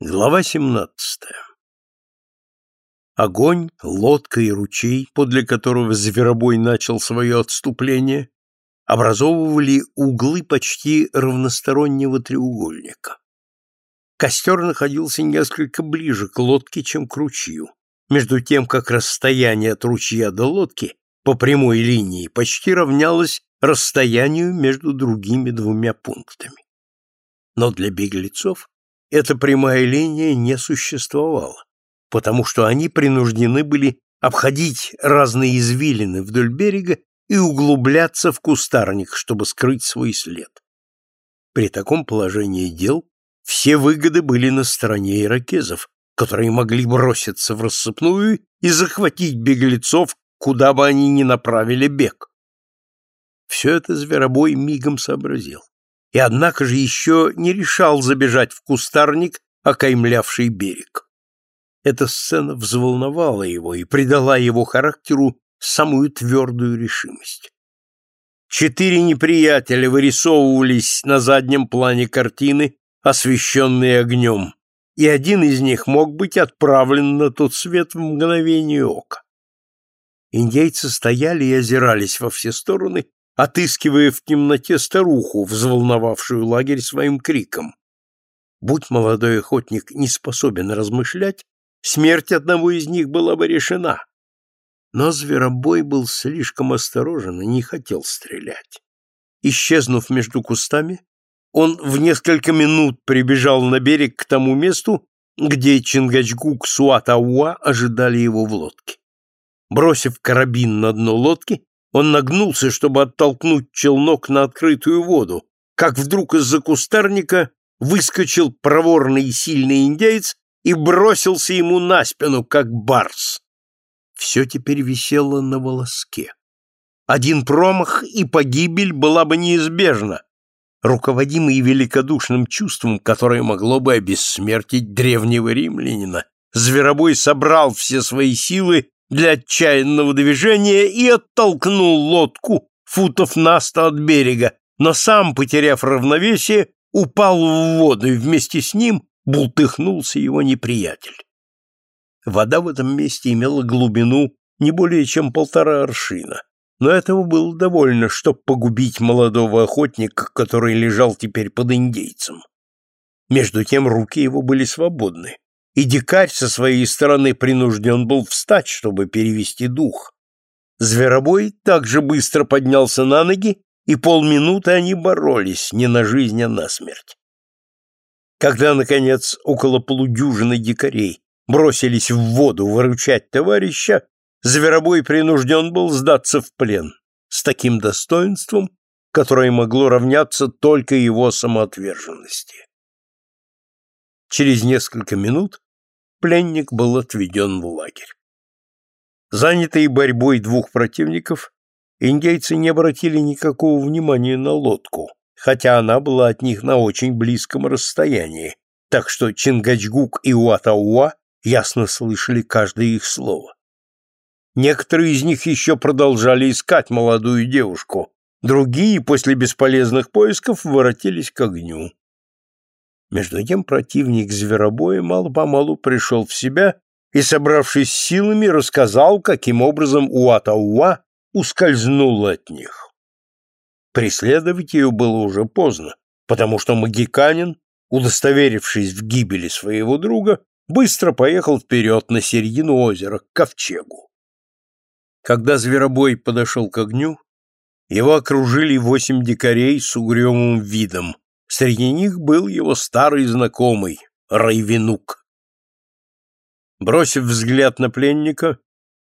Глава 17. Огонь, лодка и ручей, подле которого зверобой начал свое отступление, образовывали углы почти равностороннего треугольника. Костер находился несколько ближе к лодке, чем к ручью, между тем как расстояние от ручья до лодки по прямой линии почти равнялось расстоянию между другими двумя пунктами. Но для беглецов эта прямая линия не существовала, потому что они принуждены были обходить разные извилины вдоль берега и углубляться в кустарник, чтобы скрыть свой след. При таком положении дел все выгоды были на стороне иракезов, которые могли броситься в рассыпную и захватить беглецов, куда бы они ни направили бег. Все это Зверобой мигом сообразил и однако же еще не решал забежать в кустарник, окаймлявший берег. Эта сцена взволновала его и придала его характеру самую твердую решимость. Четыре неприятеля вырисовывались на заднем плане картины, освещенные огнем, и один из них мог быть отправлен на тот свет в мгновение ока. Индейцы стояли и озирались во все стороны, отыскивая в темноте старуху, взволновавшую лагерь своим криком. Будь молодой охотник не способен размышлять, смерть одного из них была бы решена. Но зверобой был слишком осторожен и не хотел стрелять. Исчезнув между кустами, он в несколько минут прибежал на берег к тому месту, где Чингачгук Суатауа ожидали его в лодке. Бросив карабин на дно лодки, он нагнулся, чтобы оттолкнуть челнок на открытую воду, как вдруг из-за кустарника выскочил проворный и сильный индейец и бросился ему на спину, как барс. Все теперь висело на волоске. Один промах и погибель была бы неизбежна, руководимый великодушным чувством, которое могло бы обессмертить древнего римлянина. Зверобой собрал все свои силы для отчаянного движения и оттолкнул лодку футов на сто от берега, но сам, потеряв равновесие, упал в воду, и вместе с ним бултыхнулся его неприятель. Вода в этом месте имела глубину не более чем полтора аршина, но этого было довольно, чтобы погубить молодого охотника, который лежал теперь под индейцем. Между тем руки его были свободны и дикарь со своей стороны принужден был встать, чтобы перевести дух. Зверобой также быстро поднялся на ноги, и полминуты они боролись не на жизнь, а на смерть. Когда, наконец, около полудюжины дикарей бросились в воду выручать товарища, Зверобой принужден был сдаться в плен с таким достоинством, которое могло равняться только его самоотверженности. Через несколько минут пленник был отведен в лагерь. Занятые борьбой двух противников, индейцы не обратили никакого внимания на лодку, хотя она была от них на очень близком расстоянии, так что Чингачгук и Уатауа ясно слышали каждое их слово. Некоторые из них еще продолжали искать молодую девушку, другие после бесполезных поисков воротились к огню. Между тем противник зверобоя мало-помалу пришел в себя и, собравшись силами, рассказал, каким образом Уатауа ускользнула от них. Преследовать ее было уже поздно, потому что магиканин, удостоверившись в гибели своего друга, быстро поехал вперед на середину озера, к ковчегу. Когда зверобой подошел к огню, его окружили восемь дикарей с угрюмым видом, Среди них был его старый знакомый, Райвинук. Бросив взгляд на пленника,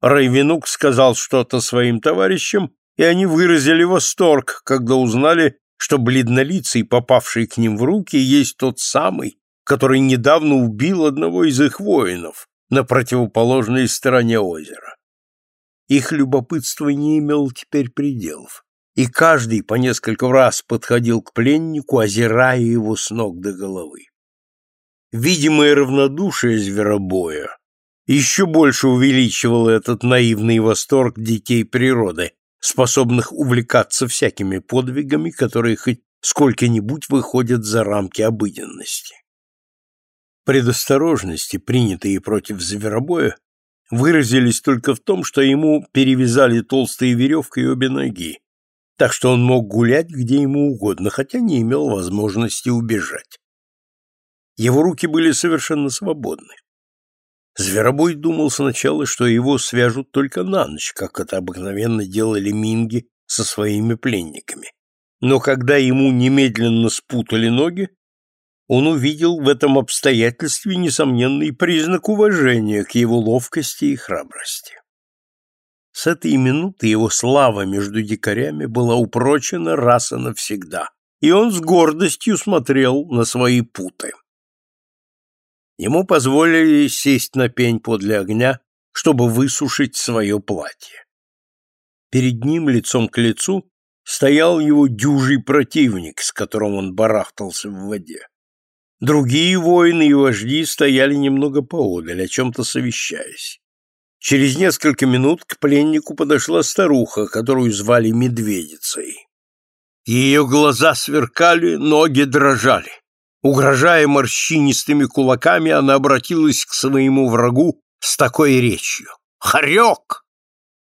Райвинук сказал что-то своим товарищам, и они выразили восторг, когда узнали, что бледнолицый, попавший к ним в руки, есть тот самый, который недавно убил одного из их воинов на противоположной стороне озера. Их любопытство не имело теперь пределов и каждый по несколько раз подходил к пленнику, озирая его с ног до головы. Видимое равнодушие зверобоя еще больше увеличивало этот наивный восторг детей природы, способных увлекаться всякими подвигами, которые хоть сколько-нибудь выходят за рамки обыденности. Предосторожности, принятые против зверобоя, выразились только в том, что ему перевязали толстой веревкой обе ноги, так что он мог гулять где ему угодно, хотя не имел возможности убежать. Его руки были совершенно свободны. Зверобой думал сначала, что его свяжут только на ночь, как это обыкновенно делали минги со своими пленниками. Но когда ему немедленно спутали ноги, он увидел в этом обстоятельстве несомненный признак уважения к его ловкости и храбрости. С этой минуты его слава между дикарями была упрочена раз и навсегда, и он с гордостью смотрел на свои путы. Ему позволили сесть на пень подле огня, чтобы высушить свое платье. Перед ним, лицом к лицу, стоял его дюжий противник, с которым он барахтался в воде. Другие воины и вожди стояли немного поодаль, о чем-то совещаясь. Через несколько минут к пленнику подошла старуха, которую звали Медведицей. Ее глаза сверкали, ноги дрожали. Угрожая морщинистыми кулаками, она обратилась к своему врагу с такой речью. «Хорек!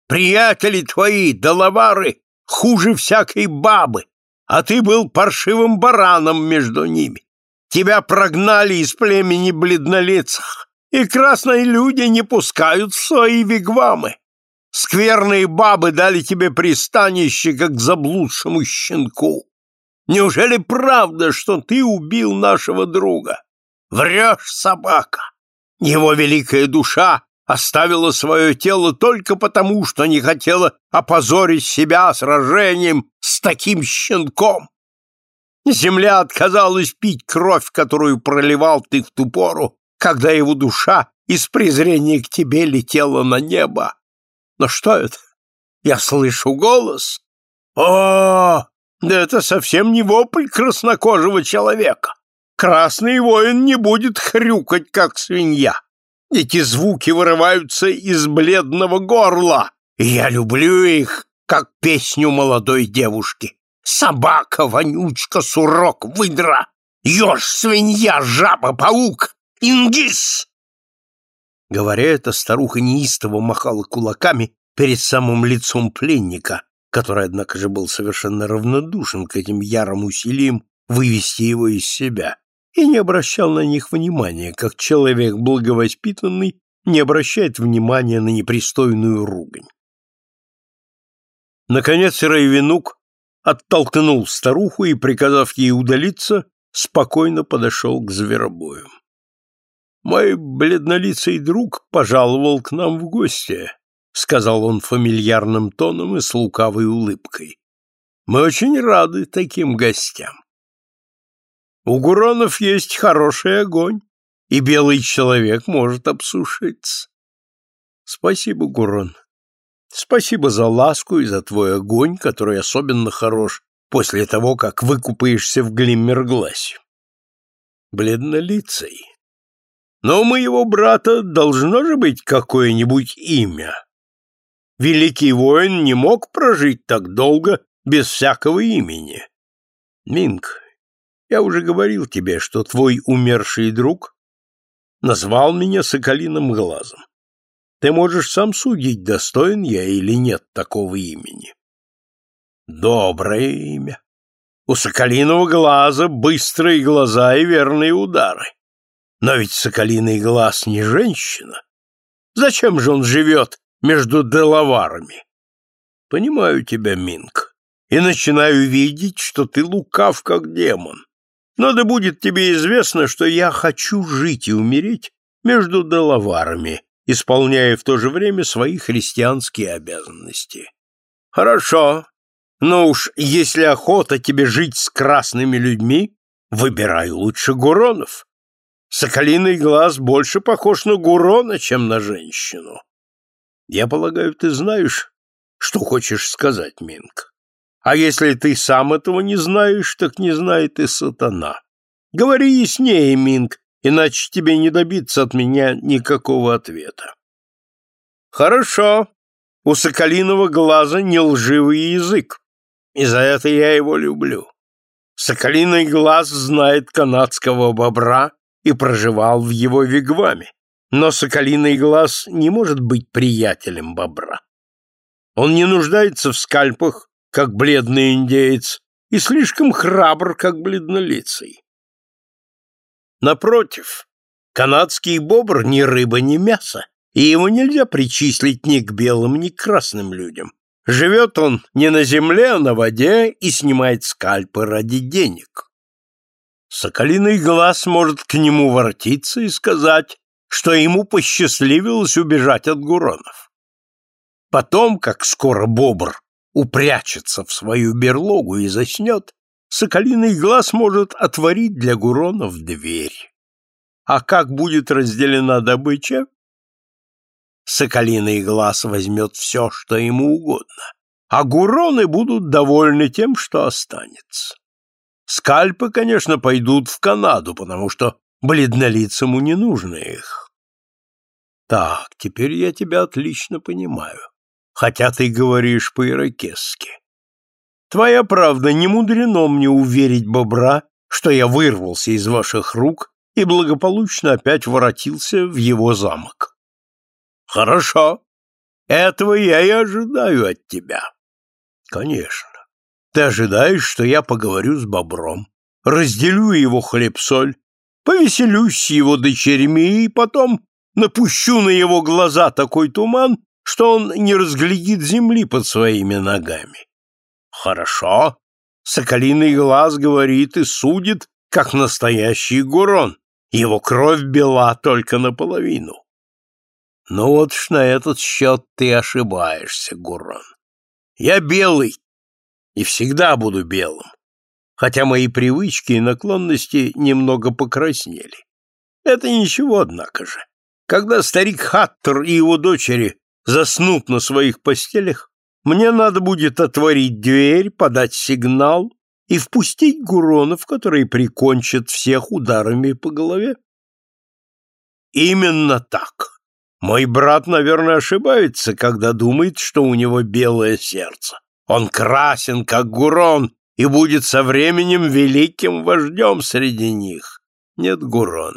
Приятели твои, доловары, хуже всякой бабы, а ты был паршивым бараном между ними. Тебя прогнали из племени бледнолицах, и красные люди не пускают в свои вигвамы. Скверные бабы дали тебе пристанище, как заблудшему щенку. Неужели правда, что ты убил нашего друга? Врешь, собака! Его великая душа оставила свое тело только потому, что не хотела опозорить себя сражением с таким щенком. Земля отказалась пить кровь, которую проливал ты в ту пору, когда его душа из презрения к тебе летела на небо. Но что это? Я слышу голос. О, да это совсем не вопль краснокожего человека. Красный воин не будет хрюкать, как свинья. Эти звуки вырываются из бледного горла, и я люблю их, как песню молодой девушки. Собака, вонючка, сурок, выдра, еж, свинья, жаба, паук, ингис. Говоря это, старуха неистово махала кулаками перед самым лицом пленника, который, однако же, был совершенно равнодушен к этим ярым усилиям вывести его из себя, и не обращал на них внимания, как человек благовоспитанный не обращает внимания на непристойную ругань. Наконец Райвенук оттолкнул старуху и, приказав ей удалиться, спокойно подошел к зверобою. «Мой бледнолицый друг пожаловал к нам в гости», — сказал он фамильярным тоном и с лукавой улыбкой. «Мы очень рады таким гостям. У Гуронов есть хороший огонь, и белый человек может обсушиться. Спасибо, Гурон. Спасибо за ласку и за твой огонь, который особенно хорош после того, как выкупаешься в глиммергласе. Бледнолицей. Но у моего брата должно же быть какое-нибудь имя. Великий воин не мог прожить так долго без всякого имени. Минг, я уже говорил тебе, что твой умерший друг назвал меня соколиным глазом. Ты можешь сам судить, достоин я или нет такого имени. Доброе имя. У соколиного глаза быстрые глаза и верные удары. Но ведь соколиный глаз не женщина. Зачем же он живет между деловарами. Понимаю тебя, Минг, и начинаю видеть, что ты лукав, как демон. Но да будет тебе известно, что я хочу жить и умереть между деловарами, исполняя в то же время свои христианские обязанности. Хорошо, но уж если охота тебе жить с красными людьми, выбирай лучше Гуронов. Соколиный глаз больше похож на Гурона, чем на женщину. Я полагаю, ты знаешь, что хочешь сказать, Минг. А если ты сам этого не знаешь, так не знает и сатана. Говори яснее, Минг, иначе тебе не добиться от меня никакого ответа. Хорошо. У соколиного глаза не лживый язык, и за это я его люблю. Соколиный глаз знает канадского бобра и проживал в его вигваме, но соколиный глаз не может быть приятелем бобра. Он не нуждается в скальпах, как бледный индеец, и слишком храбр, как бледнолицый. Напротив, канадский бобр ни рыба, ни мясо, и его нельзя причислить ни к белым, ни к красным людям. Живет он не на земле, а на воде и снимает скальпы ради денег. Соколиный глаз может к нему воротиться и сказать, что ему посчастливилось убежать от гуронов. Потом, как скоро бобр упрячется в свою берлогу и заснет, соколиный глаз может отворить для гуронов дверь. А как будет разделена добыча? Соколиный глаз возьмет все, что ему угодно, а гуроны будут довольны тем, что останется. Скальпы, конечно, пойдут в Канаду, потому что бледнолицому не нужно их. Так, теперь я тебя отлично понимаю, хотя ты говоришь по-иракесски. Твоя правда, не мудрено мне уверить бобра, что я вырвался из ваших рук и благополучно опять воротился в его замок. Хорошо. Этого я и ожидаю от тебя. Конечно. Ты ожидаешь, что я поговорю с бобром, разделю его хлеб-соль, повеселюсь с его дочерьми и потом напущу на его глаза такой туман, что он не разглядит земли под своими ногами. Хорошо. Соколиный глаз говорит и судит, как настоящий гурон. Его кровь бела только наполовину. Но вот ж на этот счет ты ошибаешься, Гурон. Я белый и всегда буду белым, хотя мои привычки и наклонности немного покраснели. Это ничего, однако же. Когда старик Хаттер и его дочери заснут на своих постелях, мне надо будет отворить дверь, подать сигнал и впустить гуронов, которые прикончат всех ударами по голове. Именно так. Мой брат, наверное, ошибается, когда думает, что у него белое сердце. Он красен, как Гурон, и будет со временем великим вождем среди них. Нет, Гурон,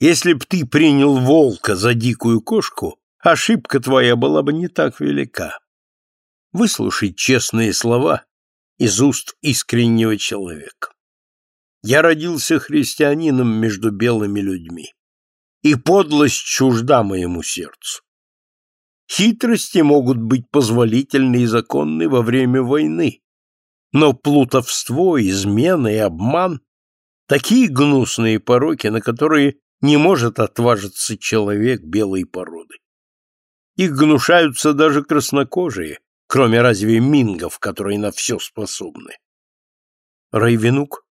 если б ты принял волка за дикую кошку, ошибка твоя была бы не так велика. Выслушай честные слова из уст искреннего человека. Я родился христианином между белыми людьми и подлость чужда моему сердцу. Хитрости могут быть позволительны и законны во время войны, но плутовство, измена и обман — такие гнусные пороки, на которые не может отважиться человек белой породы. Их гнушаются даже краснокожие, кроме разве мингов, которые на все способны. Райвенук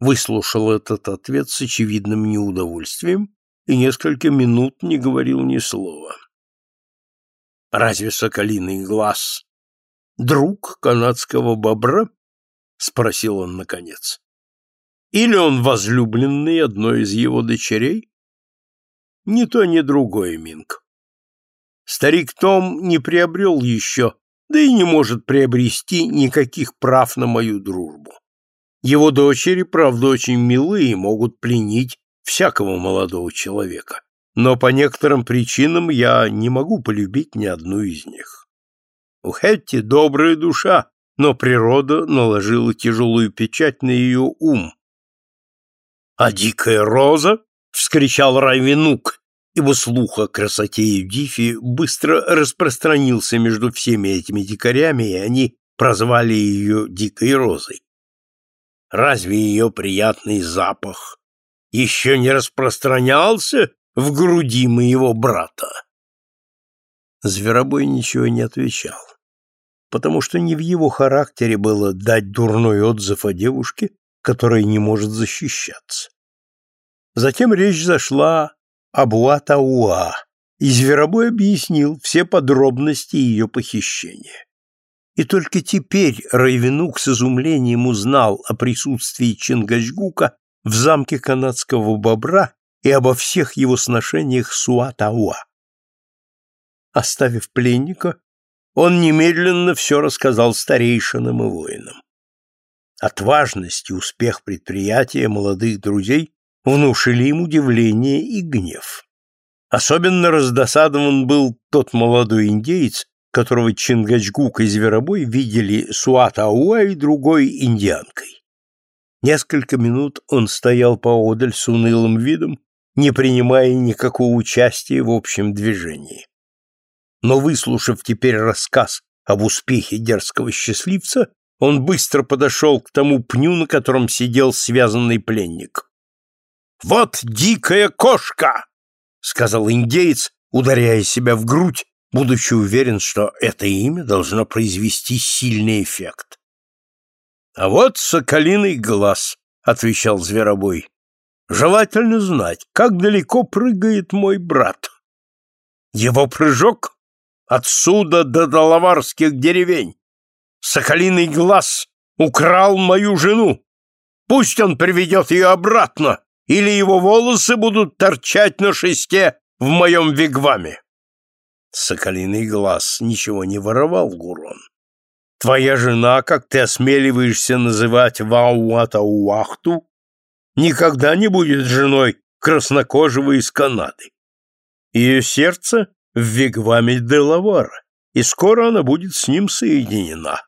выслушал этот ответ с очевидным неудовольствием и несколько минут не говорил ни слова. «Разве соколиный глаз друг канадского бобра?» — спросил он наконец. «Или он возлюбленный одной из его дочерей?» «Ни то, ни другое, Минг. Старик Том не приобрел еще, да и не может приобрести никаких прав на мою дружбу. Его дочери, правда, очень милые и могут пленить всякого молодого человека, но по некоторым причинам я не могу полюбить ни одну из них. У Хетти добрая душа, но природа наложила тяжелую печать на ее ум. «А дикая роза?» — вскричал Райвенук, ибо слух о красоте Евдифи быстро распространился между всеми этими дикарями, и они прозвали ее Дикой Розой. Разве ее приятный запах еще не распространялся в груди моего брата? Зверобой ничего не отвечал, потому что не в его характере было дать дурной отзыв о девушке, которая не может защищаться. Затем речь зашла об Уатауа, и Зверобой объяснил все подробности ее похищения. И только теперь Райвенук с изумлением узнал о присутствии Чингачгука в замке канадского бобра и обо всех его сношениях с Уатауа. Оставив пленника, он немедленно все рассказал старейшинам и воинам. Отважность и успех предприятия молодых друзей внушили им удивление и гнев. Особенно раздосадован был тот молодой индеец, которого Чингачгук и Зверобой видели Суатауа и другой индианкой. Несколько минут он стоял поодаль с унылым видом, не принимая никакого участия в общем движении. Но, выслушав теперь рассказ об успехе дерзкого счастливца, он быстро подошел к тому пню, на котором сидел связанный пленник. «Вот дикая кошка!» — сказал индеец, ударяя себя в грудь, будучи уверен, что это имя должно произвести сильный эффект. «А вот соколиный глаз», — отвечал Зверобой. «Желательно знать, как далеко прыгает мой брат. Его прыжок отсюда до Доловарских деревень. Соколиный глаз украл мою жену. Пусть он приведет ее обратно, или его волосы будут торчать на шесте в моем вигваме. Соколиный глаз ничего не воровал, Гурон. Твоя жена, как ты осмеливаешься называть Вауатауахту, никогда не будет женой краснокожего из Канады. Ее сердце в вигваме Делавара, и скоро она будет с ним соединена.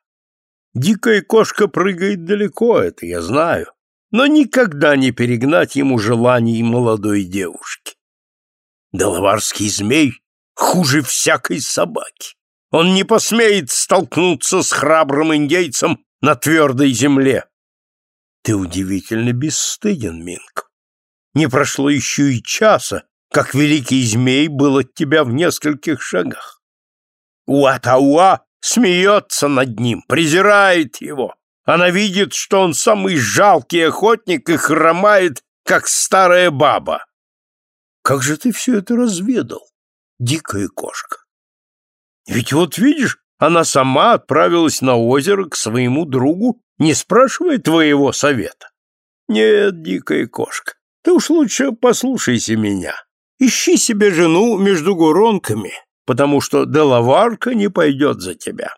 Дикая кошка прыгает далеко, это я знаю, но никогда не перегнать ему желаний молодой девушки. Делаварский змей хуже всякой собаки. Он не посмеет столкнуться с храбрым индейцем на твердой земле. Ты удивительно бесстыден, Минк. Не прошло еще и часа, как великий змей был от тебя в нескольких шагах. Уатауа смеется над ним, презирает его. Она видит, что он самый жалкий охотник и хромает, как старая баба. Как же ты все это разведал, дикая кошка? Ведь вот видишь, она сама отправилась на озеро к своему другу, не спрашивая твоего совета. Нет, дикая кошка, ты уж лучше послушайся меня. Ищи себе жену между гуронками, потому что Делаварка не пойдет за тебя.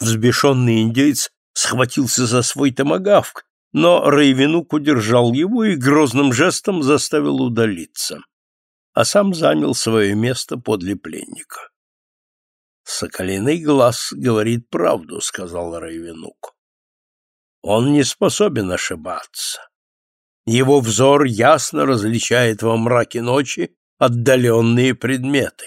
Взбешенный индейец схватился за свой томагавк, но Рейвенук удержал его и грозным жестом заставил удалиться, а сам занял свое место подле пленника. «Соколиный глаз говорит правду», — сказал Рейвенук. «Он не способен ошибаться. Его взор ясно различает во мраке ночи отдаленные предметы.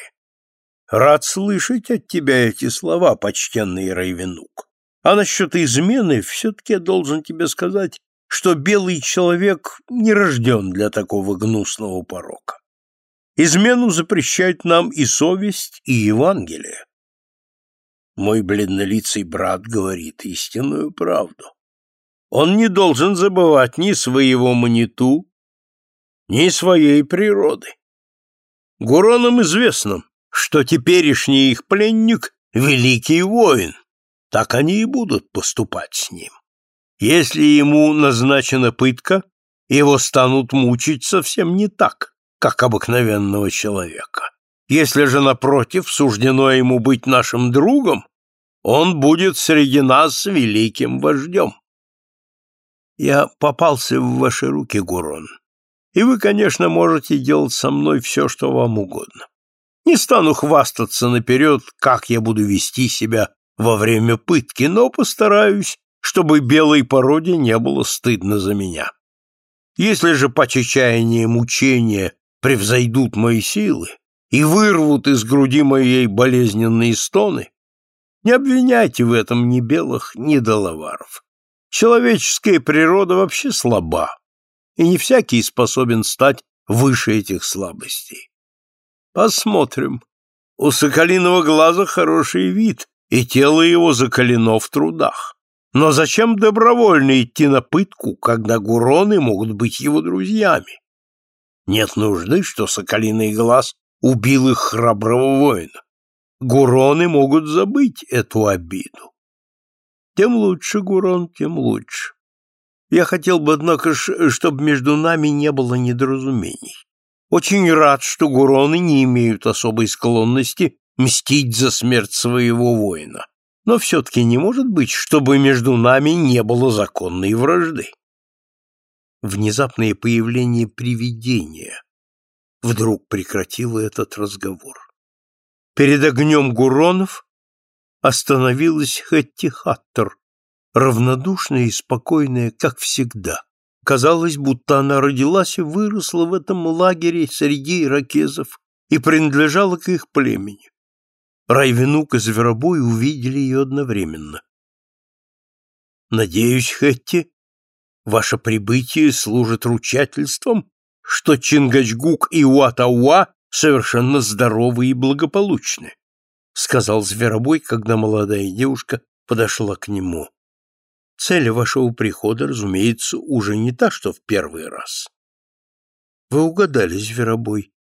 Рад слышать от тебя эти слова, почтенный Рейвенук. А насчет измены все-таки я должен тебе сказать, что белый человек не рожден для такого гнусного порока. Измену запрещает нам и совесть, и Евангелие. Мой бледнолицый брат говорит истинную правду. Он не должен забывать ни своего маниту, ни своей природы. Гуронам известно, что теперешний их пленник — великий воин. Так они и будут поступать с ним. Если ему назначена пытка, его станут мучить совсем не так, как обыкновенного человека. Если же, напротив, суждено ему быть нашим другом, он будет среди нас великим вождем. Я попался в ваши руки, Гурон, и вы, конечно, можете делать со мной все, что вам угодно. Не стану хвастаться наперед, как я буду вести себя во время пытки, но постараюсь, чтобы белой породе не было стыдно за меня. Если же по чечаянию мучения превзойдут мои силы и вырвут из груди моей болезненные стоны, не обвиняйте в этом ни белых, ни доловаров. Человеческая природа вообще слаба, и не всякий способен стать выше этих слабостей. Посмотрим. У соколиного глаза хороший вид, и тело его закалено в трудах. Но зачем добровольно идти на пытку, когда гуроны могут быть его друзьями? Нет нужды, что соколиный глаз убил их храброго воина. Гуроны могут забыть эту обиду. Тем лучше, Гурон, тем лучше. Я хотел бы, однако, чтобы между нами не было недоразумений. Очень рад, что гуроны не имеют особой склонности мстить за смерть своего воина. Но все-таки не может быть, чтобы между нами не было законной вражды. внезапное появление привидения вдруг прекратило этот разговор. Перед огнем Гуронов остановилась Хэтти Хаттер, равнодушная и спокойная, как всегда. Казалось, будто она родилась и выросла в этом лагере среди иракезов и принадлежала к их племени. Райвенук и Зверобой увидели ее одновременно. «Надеюсь, Хэтти, ваше прибытие служит ручательством, что Чингачгук и Уатауа совершенно здоровы и благополучны», сказал Зверобой, когда молодая девушка подошла к нему. Цель вашего прихода, разумеется, уже не та, что в первый раз. Вы угадали, Зверобой.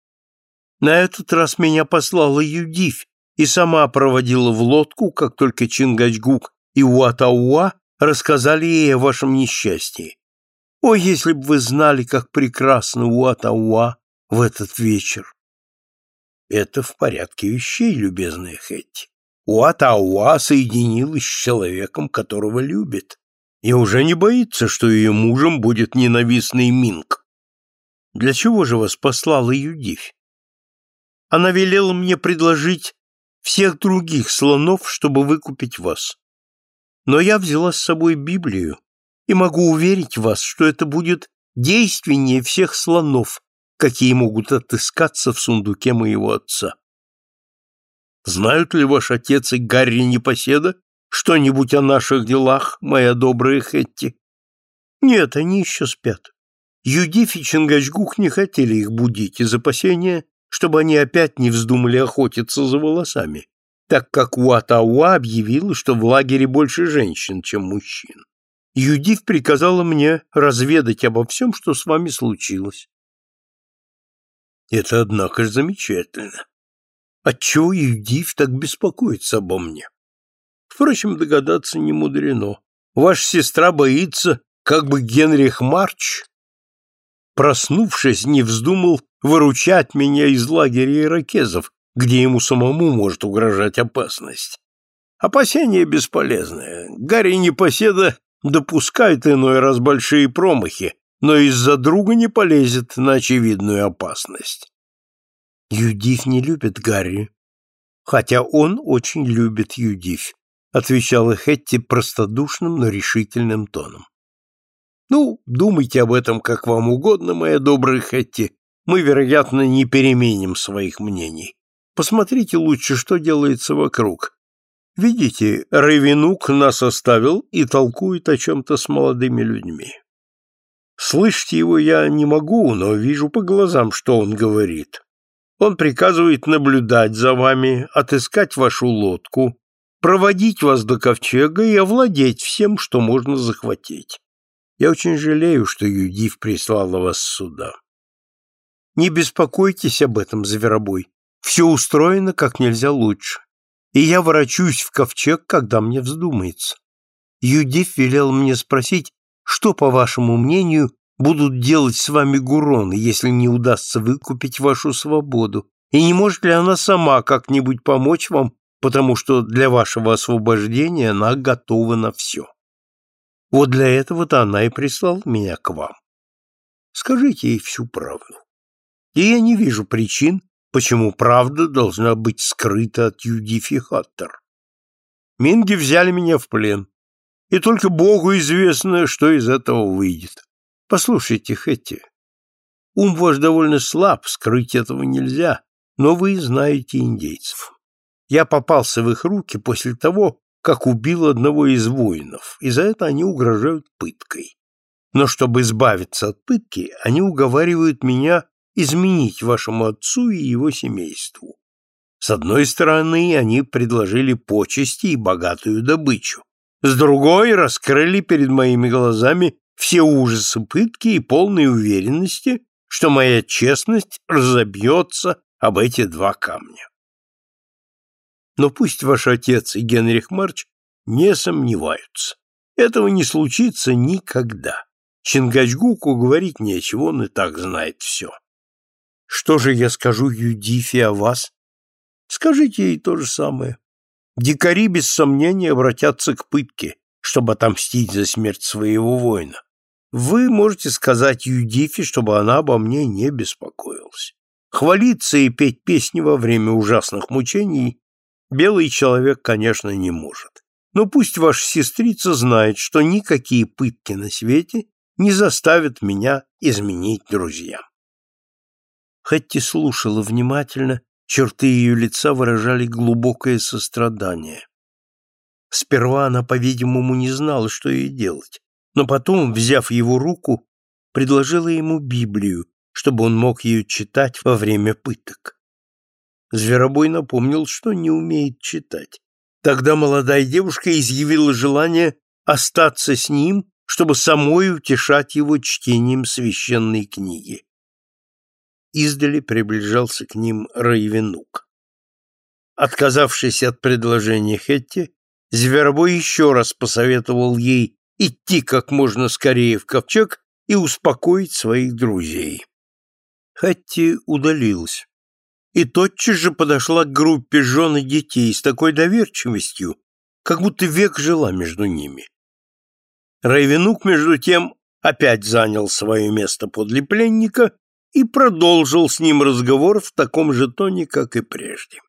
На этот раз меня послала Юдивь и сама проводила в лодку, как только Чингачгук и Уатауа рассказали ей о вашем несчастье. О, если бы вы знали, как прекрасно Уатауа в этот вечер! Это в порядке вещей, любезная Хэтти. Уатауа соединилась с человеком, которого любит и уже не боится, что ее мужем будет ненавистный Минг. Для чего же вас послала Юдивь? Она велела мне предложить всех других слонов, чтобы выкупить вас. Но я взяла с собой Библию и могу уверить вас, что это будет действеннее всех слонов, какие могут отыскаться в сундуке моего отца. Знают ли ваш отец и Гарри Непоседа что-нибудь о наших делах, моя добрая Хетти? Нет, они еще спят. Юдиф и Чингачгук не хотели их будить из опасения, чтобы они опять не вздумали охотиться за волосами, так как Уатауа объявила, что в лагере больше женщин, чем мужчин. Юдив приказала мне разведать обо всем, что с вами случилось. Это, однако же, замечательно. Отчего Юдив так беспокоится обо мне? Впрочем, догадаться не мудрено. Ваша сестра боится, как бы Генрих Марч, проснувшись, не вздумал выручать меня из лагеря иракезов, где ему самому может угрожать опасность. Опасение бесполезное. Гарри Непоседа допускает иной раз большие промахи, но из-за друга не полезет на очевидную опасность. Юдив не любит Гарри, хотя он очень любит Юдив. — отвечала Хетти простодушным, но решительным тоном. «Ну, думайте об этом как вам угодно, моя добрая Хетти. Мы, вероятно, не переменим своих мнений. Посмотрите лучше, что делается вокруг. Видите, Ревенук нас оставил и толкует о чем-то с молодыми людьми. Слышать его я не могу, но вижу по глазам, что он говорит. Он приказывает наблюдать за вами, отыскать вашу лодку, проводить вас до ковчега и овладеть всем, что можно захватить. Я очень жалею, что Юдив прислала вас сюда. Не беспокойтесь об этом, Зверобой. Все устроено как нельзя лучше. И я ворочусь в ковчег, когда мне вздумается. Юдив велел мне спросить, что, по вашему мнению, будут делать с вами гуроны, если не удастся выкупить вашу свободу, и не может ли она сама как-нибудь помочь вам потому что для вашего освобождения она готова на все. Вот для этого-то она и прислала меня к вам. Скажите ей всю правду. И я не вижу причин, почему правда должна быть скрыта от Юдифи Хаттер. Минги взяли меня в плен, и только Богу известно, что из этого выйдет. Послушайте, Хэтти, ум ваш довольно слаб, скрыть этого нельзя, но вы знаете индейцев. Я попался в их руки после того, как убил одного из воинов, и за это они угрожают пыткой. Но чтобы избавиться от пытки, они уговаривают меня изменить вашему отцу и его семейству. С одной стороны, они предложили почести и богатую добычу. С другой, раскрыли перед моими глазами все ужасы пытки и полной уверенности, что моя честность разобьется об эти два камня. Но пусть ваш отец и Генрих Марч не сомневаются. Этого не случится никогда. Чингачгуку говорить нечего, он и так знает все. Что же я скажу Юдифе о вас? Скажите ей то же самое. Дикари без сомнения обратятся к пытке, чтобы отомстить за смерть своего воина. Вы можете сказать Юдифе, чтобы она обо мне не беспокоилась. Хвалиться и петь песни во время ужасных мучений белый человек, конечно, не может. Но пусть ваша сестрица знает, что никакие пытки на свете не заставят меня изменить друзьям. Хэтти слушала внимательно, черты ее лица выражали глубокое сострадание. Сперва она, по-видимому, не знала, что ей делать, но потом, взяв его руку, предложила ему Библию, чтобы он мог ее читать во время пыток. Зверобой напомнил, что не умеет читать. Тогда молодая девушка изъявила желание остаться с ним, чтобы самой утешать его чтением священной книги. Издали приближался к ним Райвенук. Отказавшись от предложения Хетти, Зверобой еще раз посоветовал ей идти как можно скорее в ковчег и успокоить своих друзей. Хетти удалилась и тотчас же подошла к группе жен и детей с такой доверчивостью, как будто век жила между ними. Райвенук, между тем, опять занял свое место подле пленника и продолжил с ним разговор в таком же тоне, как и прежде.